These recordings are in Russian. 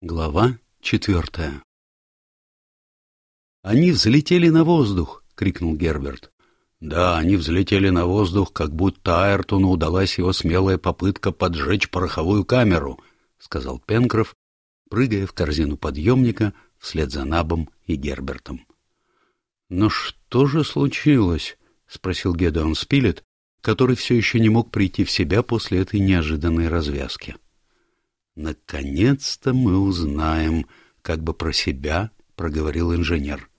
Глава четвертая «Они взлетели на воздух!» — крикнул Герберт. «Да, они взлетели на воздух, как будто Айртону удалась его смелая попытка поджечь пороховую камеру», — сказал Пенкроф, прыгая в корзину подъемника вслед за Набом и Гербертом. «Но что же случилось?» — спросил Гедеон Спилет, который все еще не мог прийти в себя после этой неожиданной развязки. «Наконец-то мы узнаем, как бы про себя», — проговорил инженер.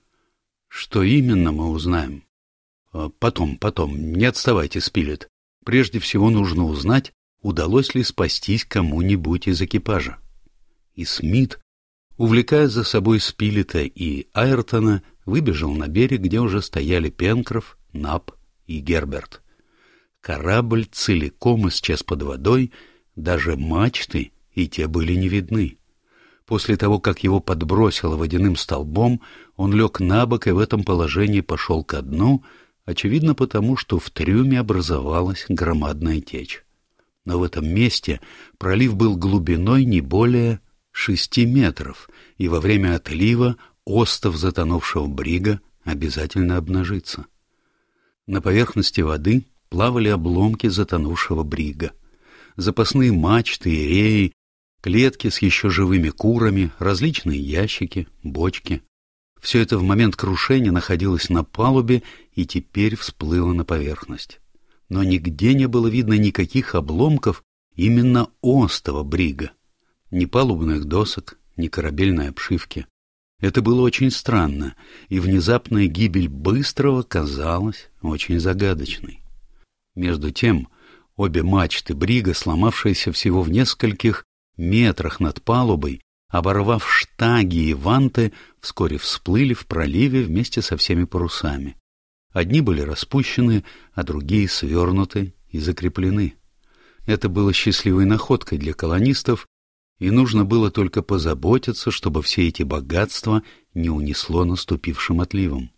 «Что именно мы узнаем?» «А, «Потом, потом, не отставайте, Спилет. Прежде всего нужно узнать, удалось ли спастись кому-нибудь из экипажа». И Смит, увлекая за собой Спилета и Айртона, выбежал на берег, где уже стояли Пенкроф, Нап и Герберт. Корабль целиком исчез под водой, даже мачты и те были не видны. После того, как его подбросило водяным столбом, он лег на бок и в этом положении пошел ко дну, очевидно потому, что в трюме образовалась громадная течь. Но в этом месте пролив был глубиной не более шести метров, и во время отлива остов затонувшего брига обязательно обнажится. На поверхности воды плавали обломки затонувшего брига. Запасные мачты и реи Клетки с еще живыми курами, различные ящики, бочки. Все это в момент крушения находилось на палубе и теперь всплыло на поверхность. Но нигде не было видно никаких обломков именно остова брига. Ни палубных досок, ни корабельной обшивки. Это было очень странно, и внезапная гибель Быстрого казалась очень загадочной. Между тем, обе мачты брига, сломавшиеся всего в нескольких метрах над палубой, оборвав штаги и ванты, вскоре всплыли в проливе вместе со всеми парусами. Одни были распущены, а другие свернуты и закреплены. Это было счастливой находкой для колонистов, и нужно было только позаботиться, чтобы все эти богатства не унесло наступившим отливом.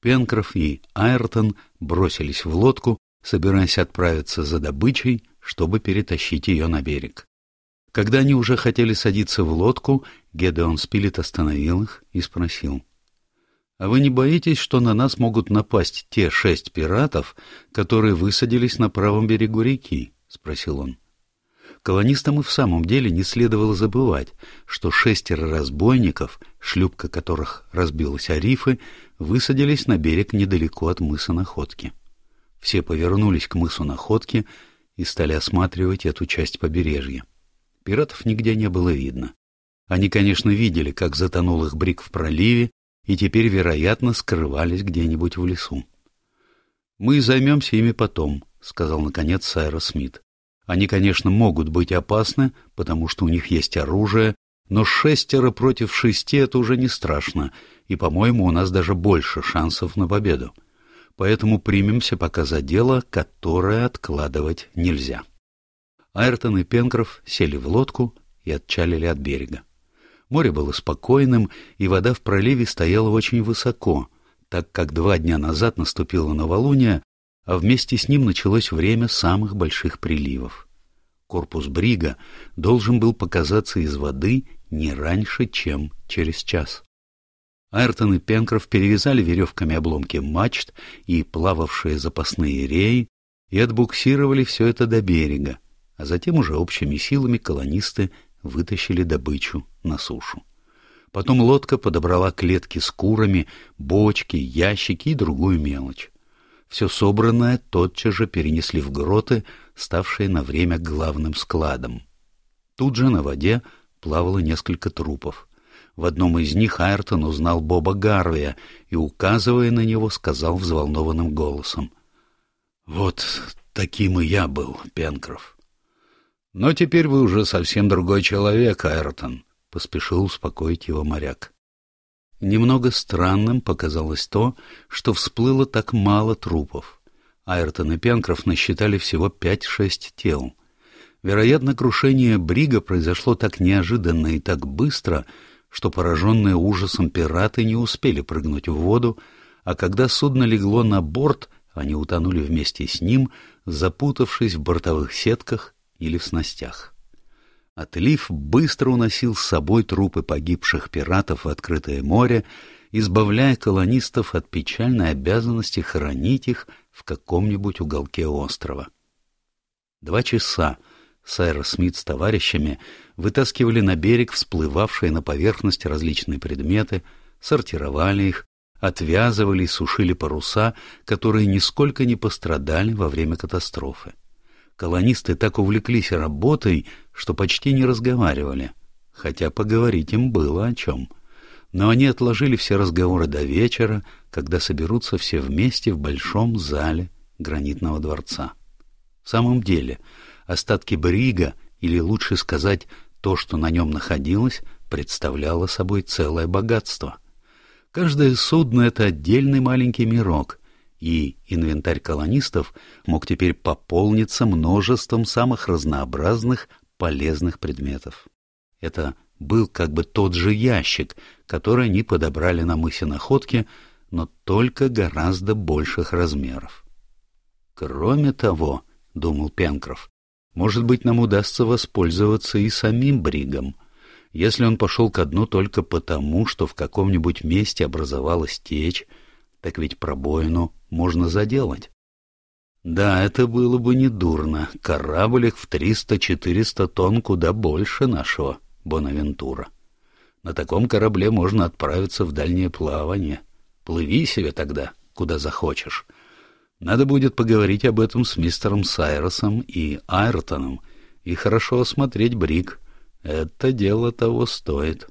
Пенкроф и Айртон бросились в лодку, собираясь отправиться за добычей, чтобы перетащить ее на берег. Когда они уже хотели садиться в лодку, Гедеон Спилет остановил их и спросил. — А вы не боитесь, что на нас могут напасть те шесть пиратов, которые высадились на правом берегу реки? — спросил он. Колонистам и в самом деле не следовало забывать, что шестеро разбойников, шлюпка которых разбилась о рифы, высадились на берег недалеко от мыса Находки. Все повернулись к мысу Находки и стали осматривать эту часть побережья. Пиратов нигде не было видно. Они, конечно, видели, как затонул их брик в проливе, и теперь, вероятно, скрывались где-нибудь в лесу. «Мы займемся ими потом», — сказал, наконец, Сайра Смит. «Они, конечно, могут быть опасны, потому что у них есть оружие, но шестеро против шести — это уже не страшно, и, по-моему, у нас даже больше шансов на победу. Поэтому примемся пока за дело, которое откладывать нельзя». Айртон и Пенкроф сели в лодку и отчалили от берега. Море было спокойным, и вода в проливе стояла очень высоко, так как два дня назад наступило новолуние, а вместе с ним началось время самых больших приливов. Корпус брига должен был показаться из воды не раньше, чем через час. Айртон и Пенкроф перевязали веревками обломки мачт и плававшие запасные реи и отбуксировали все это до берега, а затем уже общими силами колонисты вытащили добычу на сушу. Потом лодка подобрала клетки с курами, бочки, ящики и другую мелочь. Все собранное тотчас же перенесли в гроты, ставшие на время главным складом. Тут же на воде плавало несколько трупов. В одном из них Айртон узнал Боба Гарвия и, указывая на него, сказал взволнованным голосом. — Вот таким и я был, Пенкроф. Но теперь вы уже совсем другой человек, Айртон, — поспешил успокоить его моряк. Немного странным показалось то, что всплыло так мало трупов. Айртон и Пенкроф насчитали всего пять-шесть тел. Вероятно, крушение Брига произошло так неожиданно и так быстро, что пораженные ужасом пираты не успели прыгнуть в воду, а когда судно легло на борт, они утонули вместе с ним, запутавшись в бортовых сетках или в снастях. Отлив быстро уносил с собой трупы погибших пиратов в открытое море, избавляя колонистов от печальной обязанности хоронить их в каком-нибудь уголке острова. Два часа Сайрос Смит с товарищами вытаскивали на берег всплывавшие на поверхность различные предметы, сортировали их, отвязывали и сушили паруса, которые нисколько не пострадали во время катастрофы. Колонисты так увлеклись работой, что почти не разговаривали, хотя поговорить им было о чем. Но они отложили все разговоры до вечера, когда соберутся все вместе в большом зале гранитного дворца. В самом деле, остатки брига, или лучше сказать, то, что на нем находилось, представляло собой целое богатство. Каждое судно — это отдельный маленький мирок, и инвентарь колонистов мог теперь пополниться множеством самых разнообразных полезных предметов. Это был как бы тот же ящик, который они подобрали на мысе Находки, но только гораздо больших размеров. Кроме того, — думал Пенкроф, — может быть, нам удастся воспользоваться и самим Бригом. Если он пошел ко дну только потому, что в каком-нибудь месте образовалась течь, так ведь пробоину можно заделать. Да, это было бы недурно. Корабль их в триста-четыреста тонн куда больше нашего Бонавентура. На таком корабле можно отправиться в дальнее плавание. Плыви себе тогда, куда захочешь. Надо будет поговорить об этом с мистером Сайросом и Айртоном и хорошо осмотреть Брик. Это дело того стоит.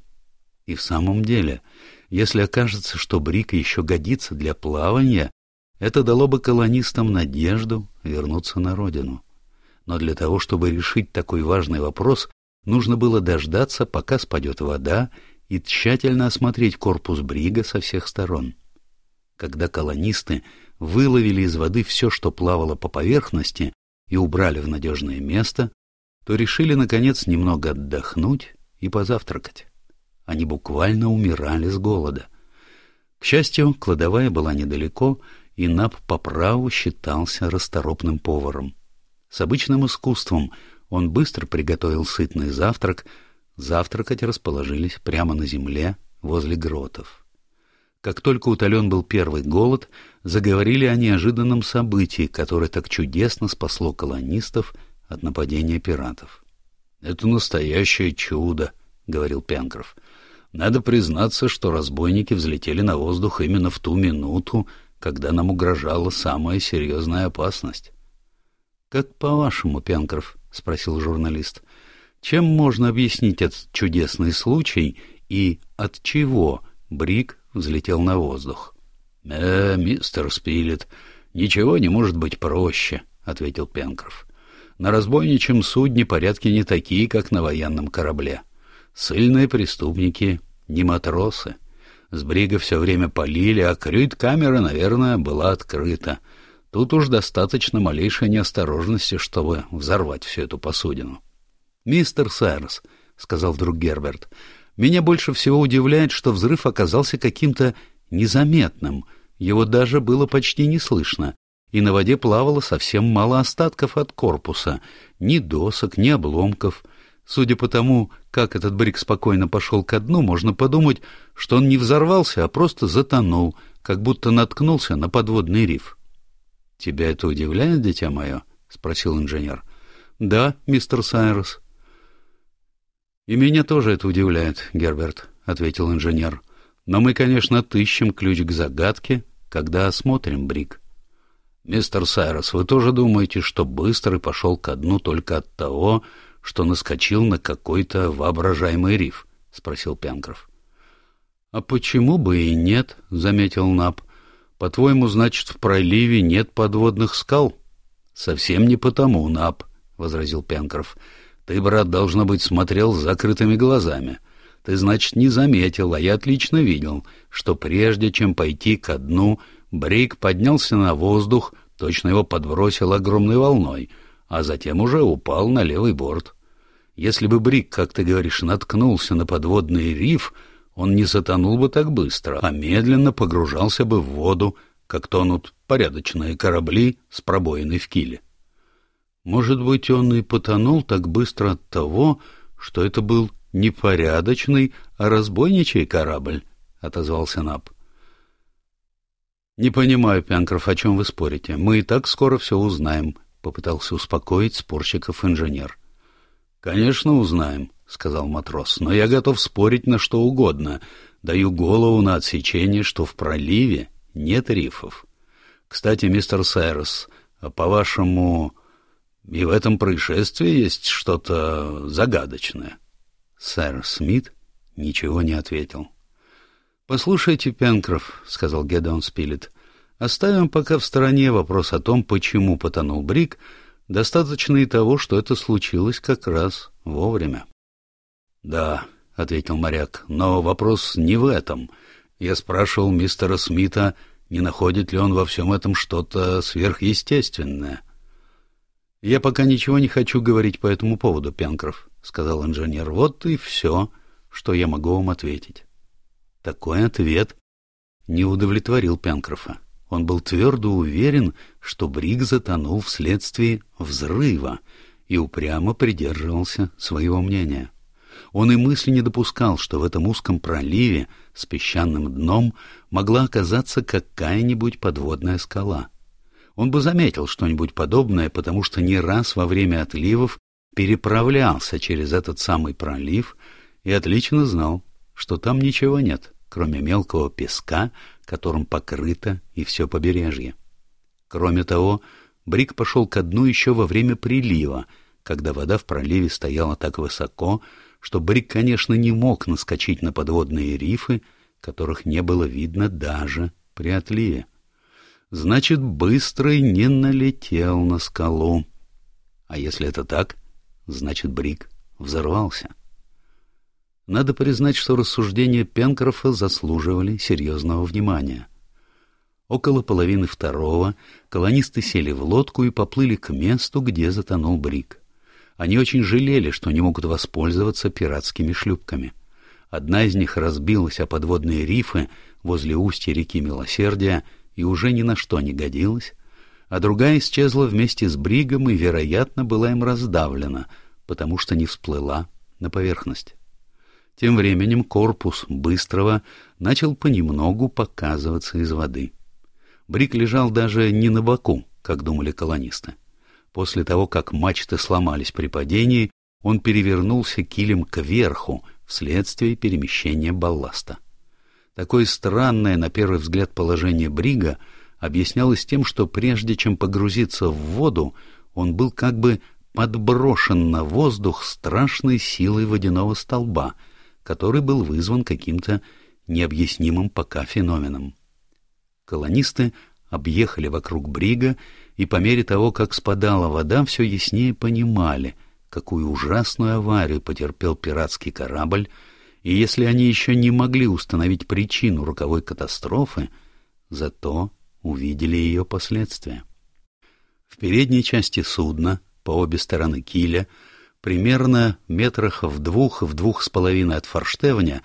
И в самом деле, если окажется, что Брик еще годится для плавания, это дало бы колонистам надежду вернуться на родину. Но для того, чтобы решить такой важный вопрос, нужно было дождаться, пока спадет вода, и тщательно осмотреть корпус брига со всех сторон. Когда колонисты выловили из воды все, что плавало по поверхности, и убрали в надежное место, то решили, наконец, немного отдохнуть и позавтракать. Они буквально умирали с голода. К счастью, кладовая была недалеко, и Наб по праву считался расторопным поваром. С обычным искусством он быстро приготовил сытный завтрак, завтракать расположились прямо на земле возле гротов. Как только утолен был первый голод, заговорили о неожиданном событии, которое так чудесно спасло колонистов от нападения пиратов. — Это настоящее чудо, — говорил Пенкроф. — Надо признаться, что разбойники взлетели на воздух именно в ту минуту, когда нам угрожала самая серьезная опасность. — Как по-вашему, Пенкроф? — спросил журналист. — Чем можно объяснить этот чудесный случай и от чего Брик взлетел на воздух? — Э, мистер Спилет, ничего не может быть проще, — ответил Пенкроф. — На разбойничьем судне порядки не такие, как на военном корабле. Сыльные преступники не матросы. — с брига все время полили, а крюит-камера, наверное, была открыта. Тут уж достаточно малейшей неосторожности, чтобы взорвать всю эту посудину. — Мистер Сайрс, — сказал вдруг Герберт, — меня больше всего удивляет, что взрыв оказался каким-то незаметным. Его даже было почти не слышно, и на воде плавало совсем мало остатков от корпуса, ни досок, ни обломков — Судя по тому, как этот брик спокойно пошел ко дну, можно подумать, что он не взорвался, а просто затонул, как будто наткнулся на подводный риф. — Тебя это удивляет, дитя мое? — спросил инженер. — Да, мистер Сайрос. — И меня тоже это удивляет, Герберт, — ответил инженер. — Но мы, конечно, отыщем ключ к загадке, когда осмотрим брик. — Мистер Сайрос, вы тоже думаете, что быстрый пошел ко дну только от того, что наскочил на какой-то воображаемый риф? — спросил Пянкров. — А почему бы и нет? — заметил Наб. — По-твоему, значит, в проливе нет подводных скал? — Совсем не потому, Наб, — возразил Пянкров. — Ты, брат, должно быть, смотрел с закрытыми глазами. Ты, значит, не заметил, а я отлично видел, что прежде чем пойти ко дну, Брик поднялся на воздух, точно его подбросил огромной волной, а затем уже упал на левый борт. Если бы Брик, как ты говоришь, наткнулся на подводный риф, он не затонул бы так быстро, а медленно погружался бы в воду, как тонут порядочные корабли с пробоиной в киле. Может быть, он и потонул так быстро от того, что это был не порядочный, а разбойничий корабль, — отозвался Наб. — Не понимаю, Пянкров, о чем вы спорите. Мы и так скоро все узнаем, — попытался успокоить спорщиков инженер. — Конечно, узнаем, — сказал матрос, — но я готов спорить на что угодно. Даю голову на отсечение, что в проливе нет рифов. Кстати, мистер Сайрос, по-вашему, и в этом происшествии есть что-то загадочное? Сэр Смит ничего не ответил. — Послушайте, Пенкроф, — сказал Гедеон Спилет, — оставим пока в стороне вопрос о том, почему потонул Брик, достаточно и того, что это случилось как раз вовремя. — Да, — ответил моряк, — но вопрос не в этом. Я спрашивал мистера Смита, не находит ли он во всем этом что-то сверхъестественное. — Я пока ничего не хочу говорить по этому поводу, Пенкроф, — сказал инженер. — Вот и все, что я могу вам ответить. Такой ответ не удовлетворил Пенкрофа. Он был твердо уверен, что Брик затонул вследствие взрыва и упрямо придерживался своего мнения. Он и мысли не допускал, что в этом узком проливе с песчаным дном могла оказаться какая-нибудь подводная скала. Он бы заметил что-нибудь подобное, потому что не раз во время отливов переправлялся через этот самый пролив и отлично знал, что там ничего нет, кроме мелкого песка, которым покрыто и все побережье. Кроме того, Брик пошел ко дну еще во время прилива, когда вода в проливе стояла так высоко, что Брик, конечно, не мог наскочить на подводные рифы, которых не было видно даже при отливе. Значит, Быстрый не налетел на скалу. А если это так, значит, Брик взорвался. Надо признать, что рассуждения Пенкрофа заслуживали серьезного внимания. Около половины второго колонисты сели в лодку и поплыли к месту, где затонул Брик. Они очень жалели, что не могут воспользоваться пиратскими шлюпками. Одна из них разбилась о подводные рифы возле устья реки Милосердия и уже ни на что не годилась, а другая исчезла вместе с бригом и, вероятно, была им раздавлена, потому что не всплыла на поверхность. Тем временем корпус быстрого начал понемногу показываться из воды. Брик лежал даже не на боку, как думали колонисты. После того, как мачты сломались при падении, он перевернулся килем кверху вследствие перемещения балласта. Такое странное, на первый взгляд, положение Брига объяснялось тем, что прежде чем погрузиться в воду, он был как бы подброшен на воздух страшной силой водяного столба, который был вызван каким-то необъяснимым пока феноменом. Колонисты объехали вокруг Брига и по мере того, как спадала вода, все яснее понимали, какую ужасную аварию потерпел пиратский корабль, и если они еще не могли установить причину роковой катастрофы, зато увидели ее последствия. В передней части судна, по обе стороны киля, примерно метрах в двух в двух с половиной от форштевня,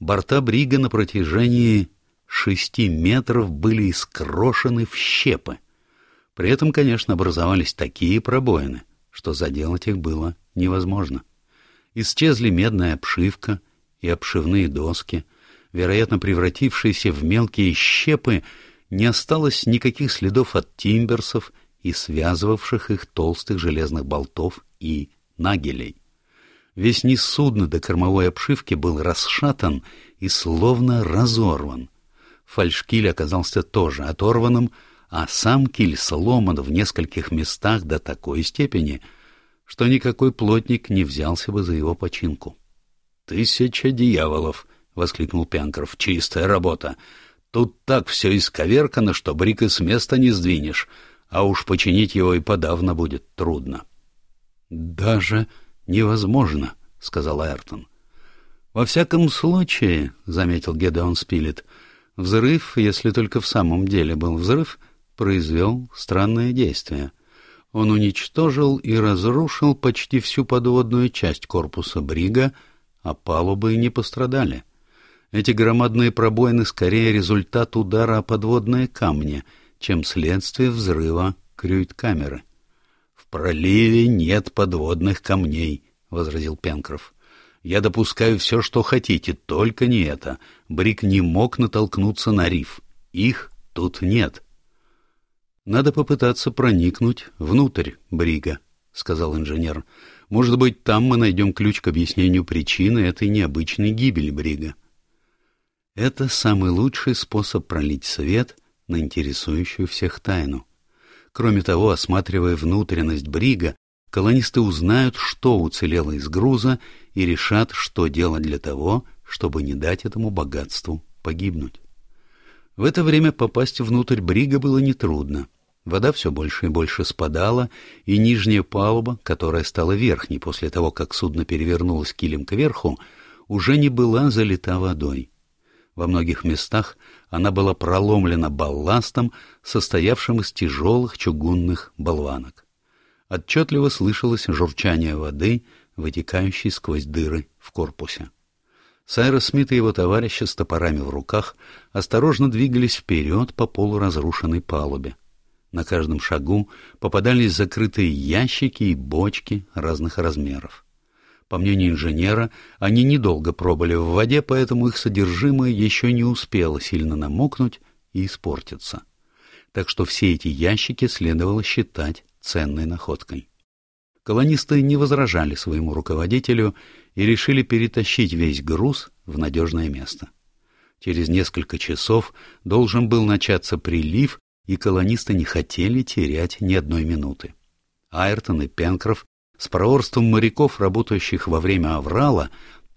борта брига на протяжении шести метров были искрошены в щепы. При этом, конечно, образовались такие пробоины, что заделать их было невозможно. Исчезли медная обшивка и обшивные доски, вероятно, превратившиеся в мелкие щепы, не осталось никаких следов от тимберсов и связывавших их толстых железных болтов и нагелей. Весь низ судна до кормовой обшивки был расшатан и словно разорван. Фальшкиль оказался тоже оторванным, а сам киль сломан в нескольких местах до такой степени, что никакой плотник не взялся бы за его починку. — Тысяча дьяволов! — воскликнул Пянкров. — Чистая работа! Тут так все исковеркано, что брик и с места не сдвинешь, а уж починить его и подавно будет трудно. — Даже невозможно, — сказал Эртон. — Во всяком случае, — заметил Гедеон Спилет, — взрыв, если только в самом деле был взрыв, — произвел странное действие. Он уничтожил и разрушил почти всю подводную часть корпуса брига, а палубы не пострадали. Эти громадные пробоины скорее результат удара о подводные камни, чем следствие взрыва В проливе нет подводных камней, — возразил Пенкроф. Я допускаю все, что хотите, только не это. Брик не мог натолкнуться на риф. Их тут нет. Надо попытаться проникнуть внутрь Брига, — сказал инженер. Может быть, там мы найдем ключ к объяснению причины этой необычной гибели Брига. Это самый лучший способ пролить свет на интересующую всех тайну. Кроме того, осматривая внутренность Брига, колонисты узнают, что уцелело из груза, и решат, что делать для того, чтобы не дать этому богатству погибнуть. В это время попасть внутрь брига было нетрудно. Вода все больше и больше спадала, и нижняя палуба, которая стала верхней после того, как судно перевернулось килем кверху, уже не была залита водой. Во многих местах она была проломлена балластом, состоявшим из тяжелых чугунных болванок. Отчетливо слышалось журчание воды, вытекающей сквозь дыры в корпусе. Сайрос Смит и его товарищи с топорами в руках осторожно двигались вперед по полуразрушенной палубе. На каждом шагу попадались закрытые ящики и бочки разных размеров. По мнению инженера, они недолго пробыли в воде, поэтому их содержимое еще не успело сильно намокнуть и испортиться. Так что все эти ящики следовало считать ценной находкой. Колонисты не возражали своему руководителю и решили перетащить весь груз в надежное место. Через несколько часов должен был начаться прилив, и колонисты не хотели терять ни одной минуты. Айртон и Пенкроф с проворством моряков, работающих во время аврала,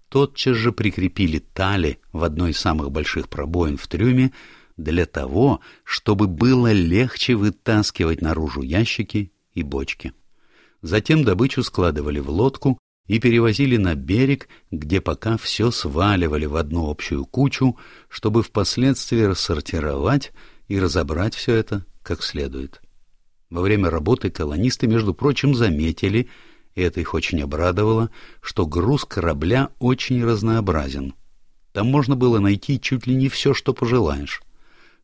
тотчас же прикрепили тали в одной из самых больших пробоин в трюме для того, чтобы было легче вытаскивать наружу ящики и бочки. Затем добычу складывали в лодку и перевозили на берег, где пока все сваливали в одну общую кучу, чтобы впоследствии рассортировать и разобрать все это как следует. Во время работы колонисты, между прочим, заметили, это их очень обрадовало, что груз корабля очень разнообразен. Там можно было найти чуть ли не все, что пожелаешь.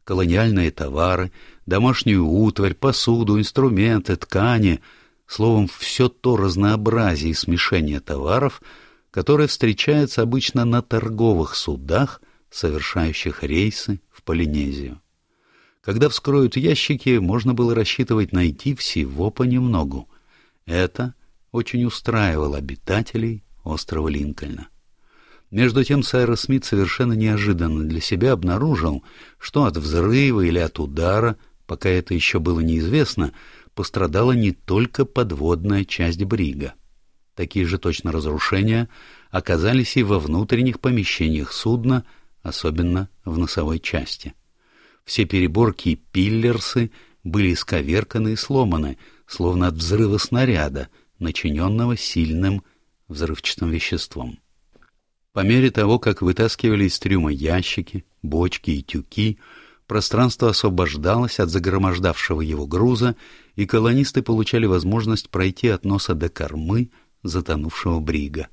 Колониальные товары, домашнюю утварь, посуду, инструменты, ткани — словом, все то разнообразие и смешение товаров, которое встречается обычно на торговых судах, совершающих рейсы в Полинезию. Когда вскроют ящики, можно было рассчитывать найти всего понемногу. Это очень устраивало обитателей острова Линкольна. Между тем Сайрос Смит совершенно неожиданно для себя обнаружил, что от взрыва или от удара, пока это еще было неизвестно, пострадала не только подводная часть брига. Такие же точно разрушения оказались и во внутренних помещениях судна, особенно в носовой части. Все переборки и пиллерсы были исковерканы и сломаны, словно от взрыва снаряда, начиненного сильным взрывчатым веществом. По мере того, как вытаскивали из трюма ящики, бочки и тюки, пространство освобождалось от загромождавшего его груза, и колонисты получали возможность пройти от носа до кормы затонувшего брига.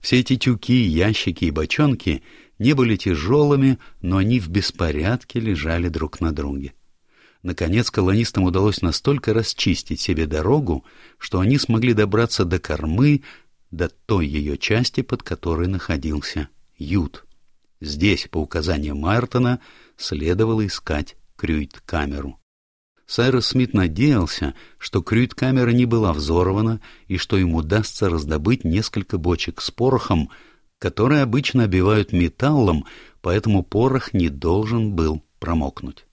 Все эти тюки, ящики и бочонки не были тяжелыми, но они в беспорядке лежали друг на друге. Наконец колонистам удалось настолько расчистить себе дорогу, что они смогли добраться до кормы, до той ее части, под которой находился ют. Здесь, по указаниям Майртона, следовало искать крюйт-камеру. Сайрос Смит надеялся, что крюит-камера не была взорвана и что ему удастся раздобыть несколько бочек с порохом, которые обычно обивают металлом, поэтому порох не должен был промокнуть.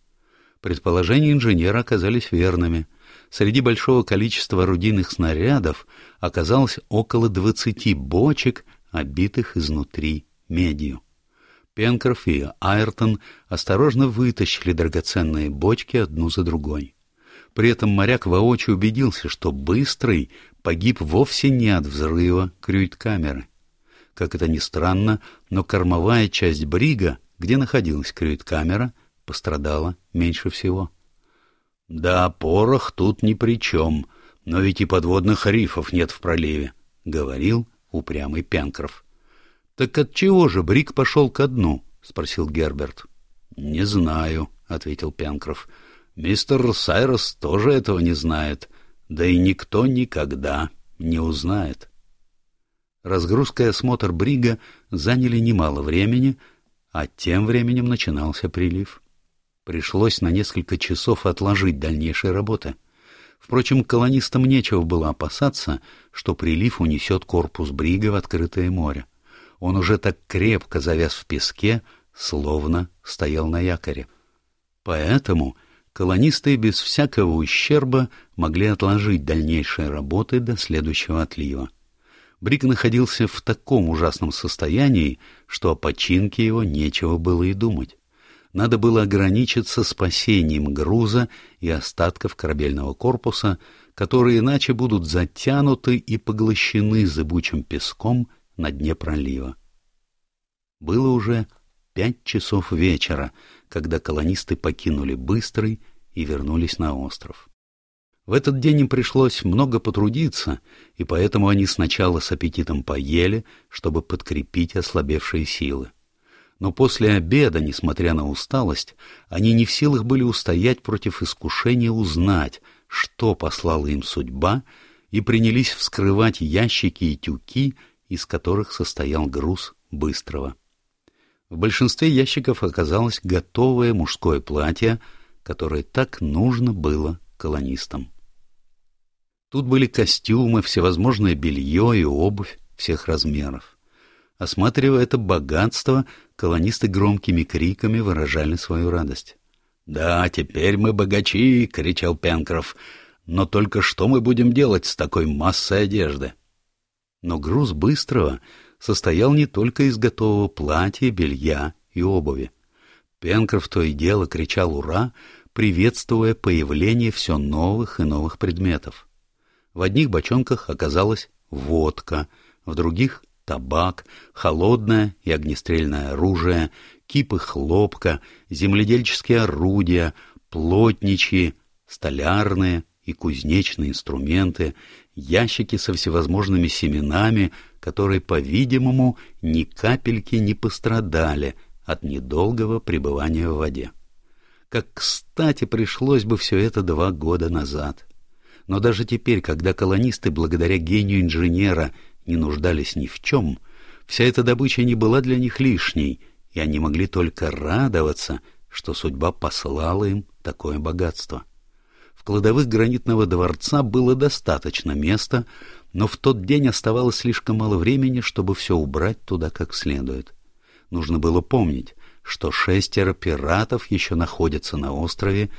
Предположения инженера оказались верными. Среди большого количества орудийных снарядов оказалось около двадцати бочек, обитых изнутри медью. Пенкроф и Айртон осторожно вытащили драгоценные бочки одну за другой. При этом моряк воочию убедился, что Быстрый погиб вовсе не от взрыва крюит-камеры. Как это ни странно, но кормовая часть брига, где находилась крюит-камера, пострадала меньше всего. — Да, порох тут ни при чем, но ведь и подводных рифов нет в проливе, — говорил упрямый Пенкроф. — Так от чего же Брик пошел ко дну? — спросил Герберт. — Не знаю, — ответил Пенкроф. — Мистер Сайрос тоже этого не знает, да и никто никогда не узнает. Разгрузка и осмотр брига заняли немало времени, а тем временем начинался прилив. Пришлось на несколько часов отложить дальнейшие работы. Впрочем, колонистам нечего было опасаться, что прилив унесет корпус брига в открытое море. Он уже так крепко завяз в песке, словно стоял на якоре. Поэтому колонисты без всякого ущерба могли отложить дальнейшие работы до следующего отлива. Брик находился в таком ужасном состоянии, что о починке его нечего было и думать. Надо было ограничиться спасением груза и остатков корабельного корпуса, которые иначе будут затянуты и поглощены зыбучим песком на дне пролива. Было уже пять часов вечера, когда колонисты покинули Быстрый и вернулись на остров. В этот день им пришлось много потрудиться, и поэтому они сначала с аппетитом поели, чтобы подкрепить ослабевшие силы. Но после обеда, несмотря на усталость, они не в силах были устоять против искушения узнать, что послала им судьба, и принялись вскрывать ящики и тюки, из которых состоял груз быстрого. В большинстве ящиков оказалось готовое мужское платье, которое так нужно было колонистам. Тут были костюмы, всевозможное белье и обувь всех размеров. Осматривая это богатство, колонисты громкими криками выражали свою радость. «Да, теперь мы богачи!» — кричал Пенкроф. «Но только что мы будем делать с такой массой одежды?» Но груз быстрого состоял не только из готового платья, белья и обуви. Пенкроф то и дело кричал «Ура!», приветствуя появление все новых и новых предметов. В одних бочонках оказалась водка, в других — табак, холодное и огнестрельное оружие, кипы хлопка, земледельческие орудия, плотничьи, столярные и кузнечные инструменты, ящики со всевозможными семенами, которые, по-видимому, ни капельки не пострадали от недолгого пребывания в воде. Как кстати пришлось бы все это два года назад. Но даже теперь, когда колонисты, благодаря гению инженера, не нуждались ни в чем, вся эта добыча не была для них лишней, и они могли только радоваться, что судьба послала им такое богатство. В кладовых гранитного дворца было достаточно места, но в тот день оставалось слишком мало времени, чтобы все убрать туда как следует. Нужно было помнить, что шестеро пиратов еще находятся на острове,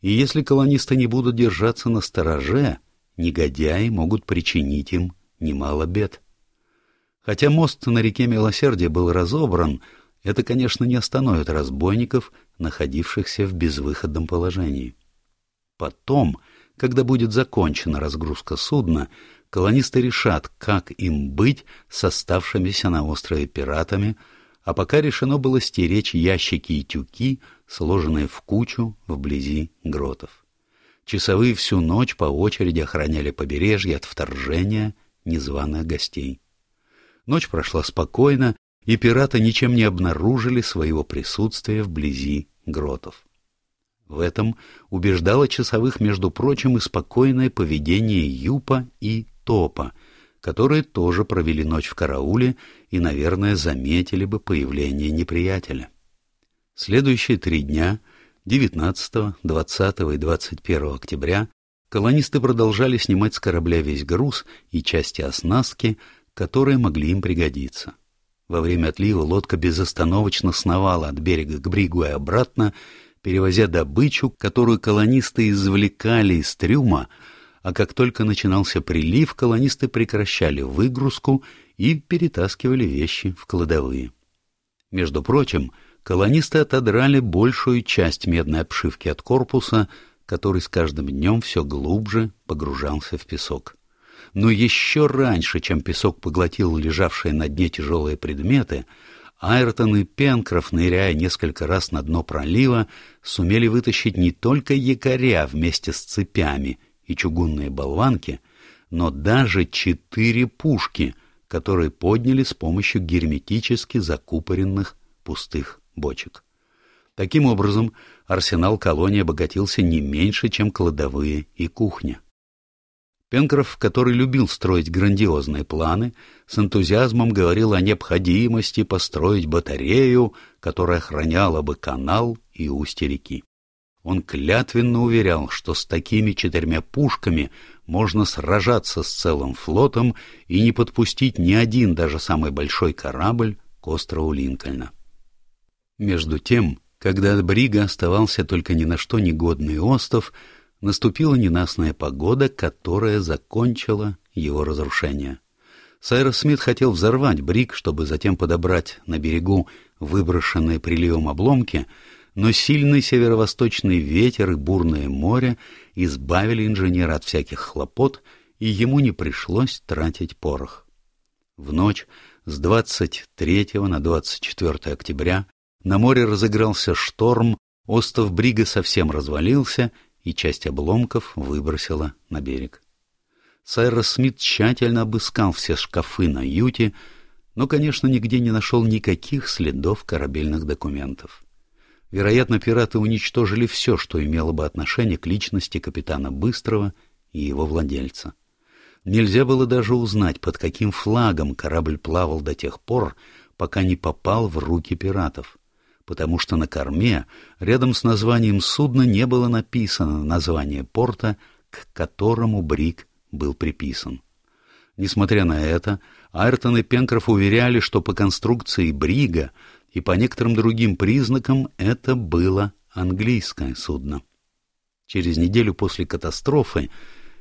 и если колонисты не будут держаться на стороже, негодяи могут причинить им немало бед. Хотя мост на реке Милосердия был разобран, это, конечно, не остановит разбойников, находившихся в безвыходном положении. Потом, когда будет закончена разгрузка судна, колонисты решат, как им быть с оставшимися на острове пиратами, а пока решено было стеречь ящики и тюки, сложенные в кучу вблизи гротов. Часовые всю ночь по очереди охраняли побережье от вторжения незваных гостей. Ночь прошла спокойно, и пираты ничем не обнаружили своего присутствия вблизи гротов. В этом убеждало часовых, между прочим, и спокойное поведение Юпа и Топа, которые тоже провели ночь в карауле и, наверное, заметили бы появление неприятеля. Следующие три дня, 19, 20 и 21 октября, колонисты продолжали снимать с корабля весь груз и части оснастки, которые могли им пригодиться. Во время отлива лодка безостановочно сновала от берега к бригу и обратно, перевозя добычу, которую колонисты извлекали из трюма, а как только начинался прилив, колонисты прекращали выгрузку и перетаскивали вещи в кладовые. Между прочим, колонисты отодрали большую часть медной обшивки от корпуса, который с каждым днем все глубже погружался в песок. Но еще раньше, чем песок поглотил лежавшие на дне тяжелые предметы, Айртон и Пенкроф, ныряя несколько раз на дно пролива, сумели вытащить не только якоря вместе с цепями и чугунные болванки, но даже четыре пушки, которые подняли с помощью герметически закупоренных пустых бочек. Таким образом, арсенал колонии обогатился не меньше, чем кладовые и кухня. Пенкроф, который любил строить грандиозные планы, с энтузиазмом говорил о необходимости построить батарею, которая охраняла бы канал и устье реки. Он клятвенно уверял, что с такими четырьмя пушками можно сражаться с целым флотом и не подпустить ни один, даже самый большой корабль к острову Линкольна. Между тем, когда от Брига оставался только ни на что негодный остров, наступила ненастная погода, которая закончила его разрушение. Сайрос Смит хотел взорвать Бриг, чтобы затем подобрать на берегу выброшенные приливом обломки, но сильный северо-восточный ветер и бурное море избавили инженера от всяких хлопот, и ему не пришлось тратить порох. В ночь с 23 на 24 октября на море разыгрался шторм, остров Брига совсем развалился, и часть обломков выбросила на берег. Сайрос Смит тщательно обыскал все шкафы на юте, но, конечно, нигде не нашел никаких следов корабельных документов. Вероятно, пираты уничтожили все, что имело бы отношение к личности капитана Быстрого и его владельца. Нельзя было даже узнать, под каким флагом корабль плавал до тех пор, пока не попал в руки пиратов, потому что на корме, рядом с названием судна, не было написано название порта, к которому Брик был приписан. Несмотря на это, Айртон и Пенкроф уверяли, что по конструкции Брига и по некоторым другим признакам это было английское судно. Через неделю после катастрофы,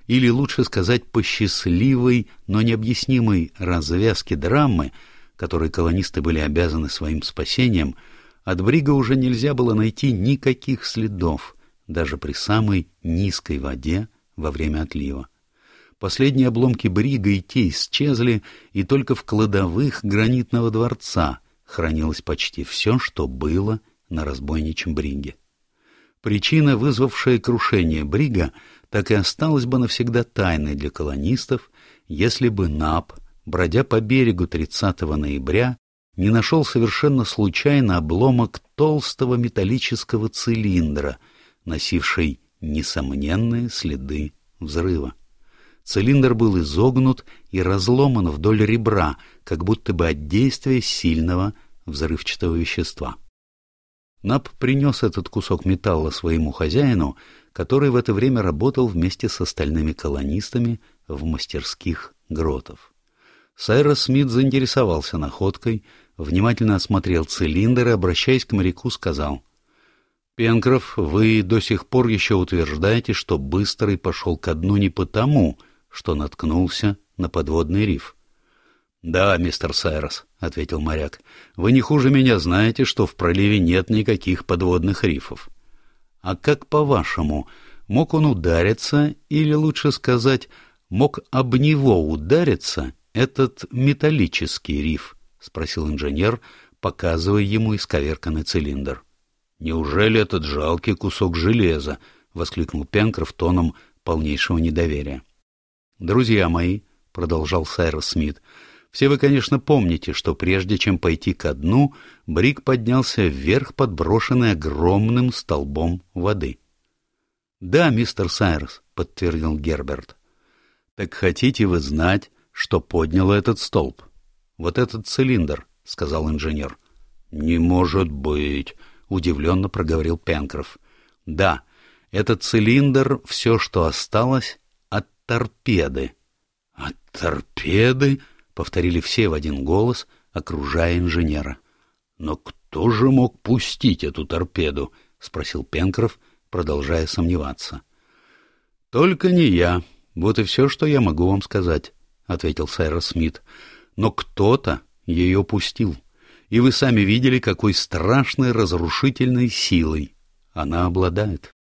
или лучше сказать по счастливой, но необъяснимой развязке драмы, которой колонисты были обязаны своим спасением, от Брига уже нельзя было найти никаких следов, даже при самой низкой воде во время отлива. Последние обломки Брига и те исчезли, и только в кладовых гранитного дворца хранилось почти все, что было на разбойничьем Бриге. Причина, вызвавшая крушение Брига, так и осталась бы навсегда тайной для колонистов, если бы Нап, бродя по берегу 30 ноября, не нашел совершенно случайно обломок толстого металлического цилиндра, носивший несомненные следы взрыва. Цилиндр был изогнут и разломан вдоль ребра, как будто бы от действия сильного взрывчатого вещества. Нап принес этот кусок металла своему хозяину, который в это время работал вместе с остальными колонистами в мастерских гротов. Сайрос Смит заинтересовался находкой, внимательно осмотрел цилиндр и, обращаясь к моряку, сказал, «Пенкроф, вы до сих пор еще утверждаете, что Быстрый пошел ко дну не потому, что наткнулся на подводный риф. — Да, мистер Сайрос, — ответил моряк, — вы не хуже меня знаете, что в проливе нет никаких подводных рифов. А как по-вашему, мог он удариться, или лучше сказать, мог об него удариться этот металлический риф? — спросил инженер, показывая ему исковерканный цилиндр. — Неужели этот жалкий кусок железа? — воскликнул Пенкроф тоном полнейшего недоверия. «Друзья мои», — продолжал Сайрос Смит, — «все вы, конечно, помните, что прежде чем пойти ко дну, Брик поднялся вверх, подброшенный огромным столбом воды». «Да, мистер Сайрос», — подтвердил Герберт. «Так хотите вы знать, что подняло этот столб? Вот этот цилиндр», — сказал инженер. «Не может быть», — удивленно проговорил Пенкроф. «Да, этот цилиндр — все, что осталось торпеды. — От торпеды? — повторили все в один голос, окружая инженера. — Но кто же мог пустить эту торпеду? — спросил Пенкроф, продолжая сомневаться. — Только не я. Вот и все, что я могу вам сказать, — ответил Сайрос Смит. — Но кто-то ее пустил. И вы сами видели, какой страшной разрушительной силой она обладает.